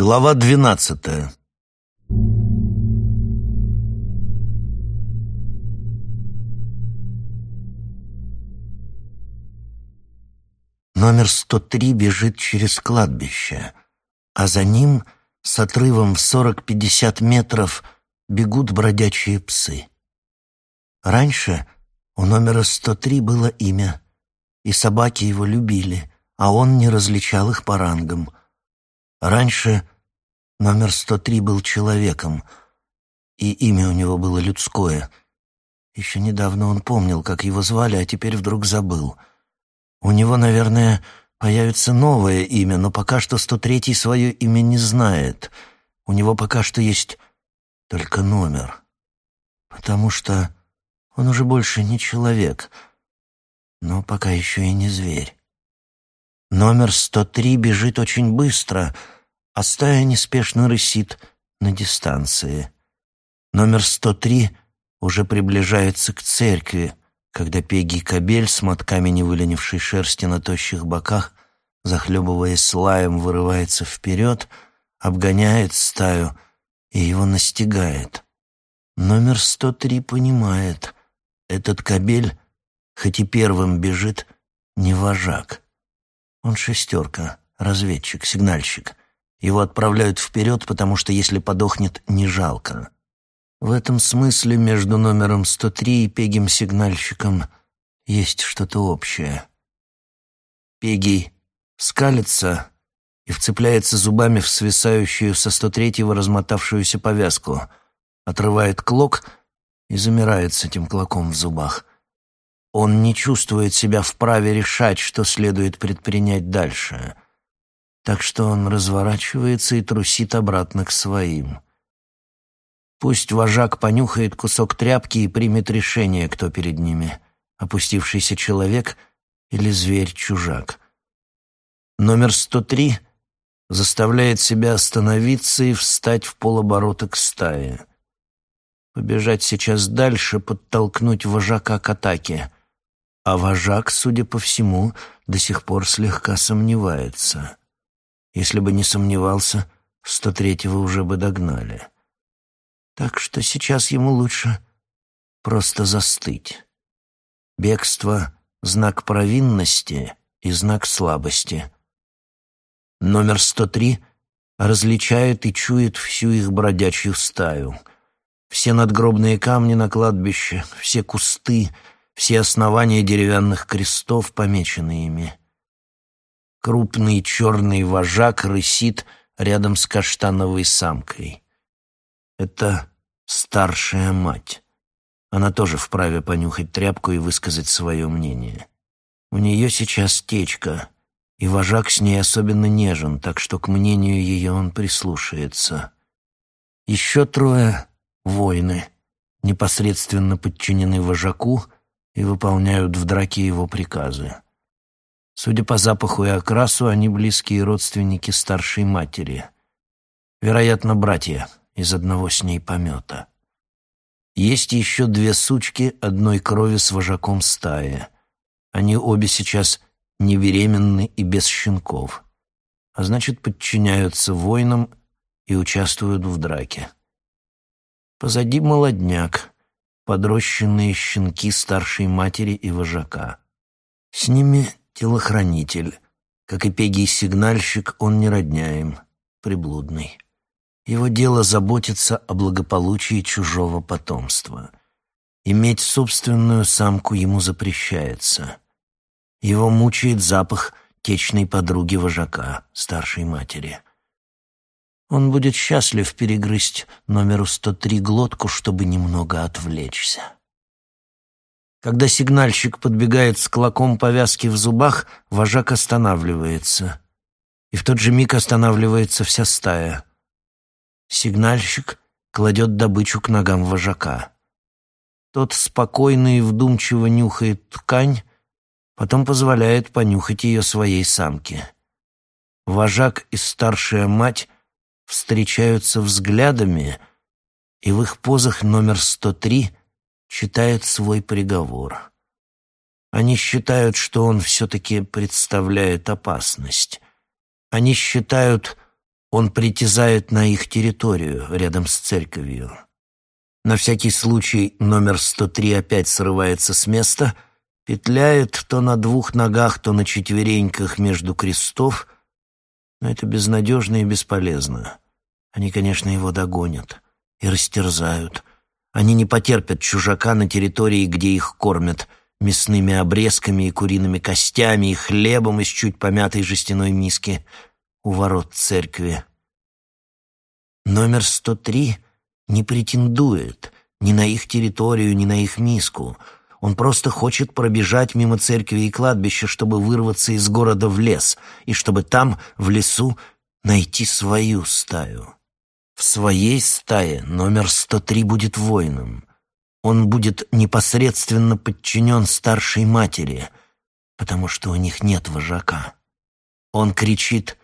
Глава двенадцатая. Номер 103 бежит через кладбище, а за ним с отрывом в 40-50 метров бегут бродячие псы. Раньше у номера 103 было имя, и собаки его любили, а он не различал их по рангам. Раньше номер 103 был человеком, и имя у него было людское. Еще недавно он помнил, как его звали, а теперь вдруг забыл. У него, наверное, появится новое имя, но пока что 103-й свое имя не знает. У него пока что есть только номер. Потому что он уже больше не человек, но пока еще и не зверь. Номер 103 бежит очень быстро, а стая неспешно рысит на дистанции. Номер 103 уже приближается к церкви, когда Пегги Кабель с мотками невыленившей шерсти на тощих боках, захлебываясь лаем, вырывается вперед, обгоняет стаю и его настигает. Номер 103 понимает, этот кабель, хоть и первым бежит, не вожак. Он шестерка, разведчик, сигнальщик. Его отправляют вперед, потому что если подохнет, не жалко. В этом смысле между номером 103 и Пегим-сигнальщиком есть что-то общее. Пегий скалится и вцепляется зубами в свисающую со 103-го размотавшуюся повязку, отрывает клок и замирает с этим клоком в зубах. Он не чувствует себя вправе решать, что следует предпринять дальше. Так что он разворачивается и трусит обратно к своим. Пусть вожак понюхает кусок тряпки и примет решение, кто перед ними — опустившийся человек или зверь-чужак. Номер 103 заставляет себя остановиться и встать в полоборота к стае. Побежать сейчас дальше, подтолкнуть вожака к атаке. А вожак, судя по всему, до сих пор слегка сомневается. Если бы не сомневался, сто третьего уже бы догнали. Так что сейчас ему лучше просто застыть. Бегство — знак провинности и знак слабости. Номер 103 различает и чует всю их бродячую стаю — все надгробные камни на кладбище, все кусты, все основания деревянных крестов помечены ими. Крупный черный вожак рысит рядом с каштановой самкой. Это старшая мать. Она тоже вправе понюхать тряпку и высказать свое мнение. У нее сейчас течка, и вожак с ней особенно нежен, так что к мнению ее он прислушается. Еще трое воины, непосредственно подчинены вожаку и выполняют в драке его приказы. Судя по запаху и окрасу, они близкие родственники старшей матери. Вероятно, братья из одного с ней помета. Есть еще две сучки одной крови с вожаком стаи. Они обе сейчас не и без щенков, а значит, подчиняются воинам и участвуют в драке. Позади молодняк, подрощенные щенки старшей матери и вожака. С ними телохранитель. Как и пегий-сигнальщик, он не родняем, приблудный. Его дело заботиться о благополучии чужого потомства. Иметь собственную самку ему запрещается. Его мучает запах течной подруги вожака, старшей матери. Он будет счастлив перегрызть номеру 103 глотку, чтобы немного отвлечься. Когда сигнальщик подбегает с клоком повязки в зубах, вожак останавливается. И в тот же миг останавливается вся стая. Сигнальщик кладет добычу к ногам вожака. Тот спокойно и вдумчиво нюхает ткань, потом позволяет понюхать ее своей самке. Вожак и старшая мать встречаются взглядами, и в их позах номер 103 читает свой приговор. Они считают, что он все-таки представляет опасность. Они считают, Он притязает на их территорию рядом с церковью. На всякий случай номер 103 опять срывается с места, петляет то на двух ногах, то на четвереньках между крестов, но это безнадежно и бесполезно. Они, конечно, его догонят и растерзают. Они не потерпят чужака на территории, где их кормят мясными обрезками и куриными костями и хлебом из чуть помятой жестяной миски у ворот церкви. Номер 103 не претендует ни на их территорию, ни на их миску. Он просто хочет пробежать мимо церкви и кладбища, чтобы вырваться из города в лес, и чтобы там, в лесу, найти свою стаю. В своей стае номер 103 будет воином. Он будет непосредственно подчинен старшей матери, потому что у них нет вожака. Он кричит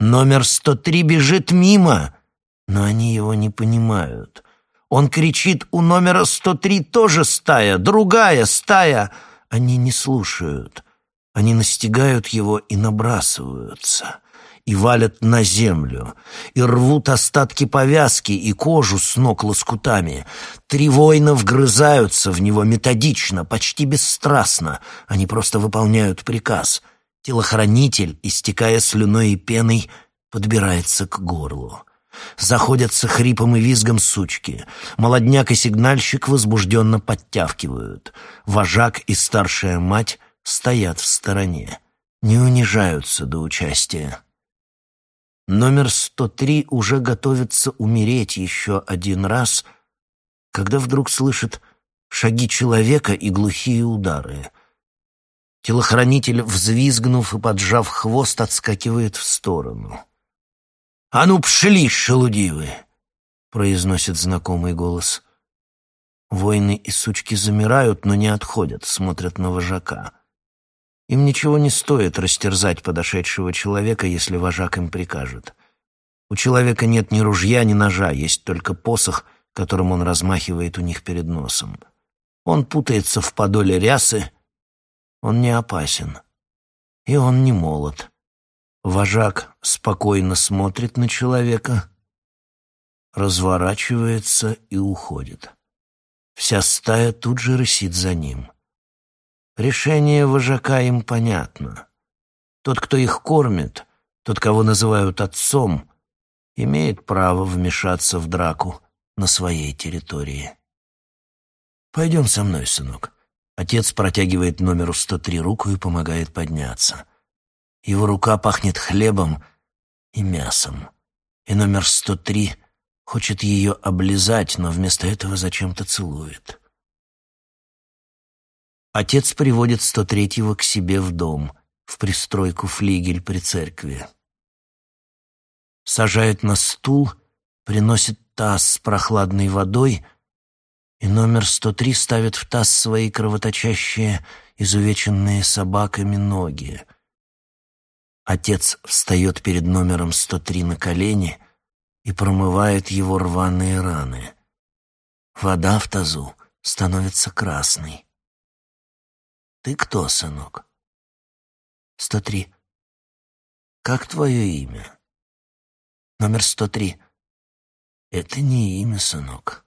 «Номер 103 бежит мимо!» но они его не понимают. Он кричит «У номера 103 тоже стая, другая стая!» Они не слушают. Они настигают его и набрасываются, и валят на землю, и рвут остатки повязки и кожу с ног лоскутами. Три воина вгрызаются в него методично, почти бесстрастно. Они просто выполняют приказ. Телохранитель, истекая слюной и пеной, подбирается к горлу. Заходятся хрипом и визгом сучки. Молодняк и сигнальщик возбужденно подтявкивают. Вожак и старшая мать стоят в стороне. Не унижаются до участия. Номер 103 уже готовится умереть еще один раз, когда вдруг слышит шаги человека и глухие удары. Телохранитель, взвизгнув и поджав хвост, отскакивает в сторону. «А ну, пшли, шелудивы!» — произносит знакомый голос. Воины и сучки замирают, но не отходят, смотрят на вожака. Им ничего не стоит растерзать подошедшего человека, если вожак им прикажет. У человека нет ни ружья, ни ножа, есть только посох, которым он размахивает у них перед носом. Он путается в подоле рясы, он не опасен, и он не молод. Вожак спокойно смотрит на человека, разворачивается и уходит. Вся стая тут же рысит за ним. Решение вожака им понятно. Тот, кто их кормит, тот, кого называют отцом, имеет право вмешаться в драку на своей территории. «Пойдем со мной, сынок». Отец протягивает номеру 103 руку и помогает подняться. Его рука пахнет хлебом и мясом. И номер 103 хочет ее облизать, но вместо этого зачем-то целует. Отец приводит 103-го к себе в дом, в пристройку флигель при церкви. Сажает на стул, приносит таз с прохладной водой, и номер 103 ставит в таз свои кровоточащие, изувеченные собаками ноги — Отец встает перед номером 103 на колени и промывает его рваные раны. Вода в тазу становится красной. «Ты кто, сынок?» «103». «Как твое имя?» «Номер 103». «Это не имя, сынок».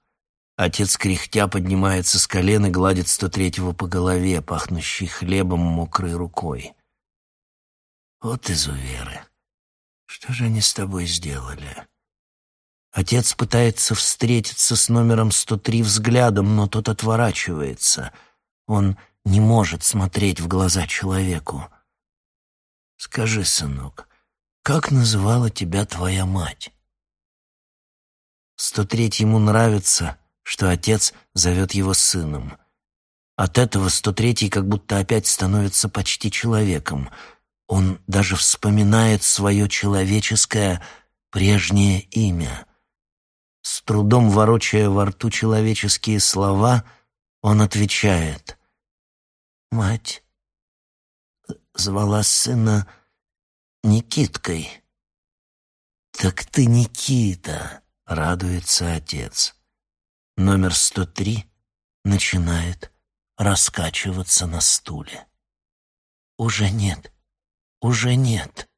Отец кряхтя поднимается с колен и гладит 103-го по голове, пахнущей хлебом мокрой рукой. Вот изуверы. Что же они с тобой сделали? Отец пытается встретиться с номером 103 взглядом, но тот отворачивается. Он не может смотреть в глаза человеку. Скажи, сынок, как называла тебя твоя мать? 103 ему нравится, что отец зовет его сыном. От этого 103 как будто опять становится почти человеком — он даже вспоминает свое человеческое прежнее имя. С трудом ворочая во рту человеческие слова, он отвечает. «Мать звала сына Никиткой». «Так ты Никита!» — радуется отец. Номер 103 начинает раскачиваться на стуле. «Уже нет», уже нет.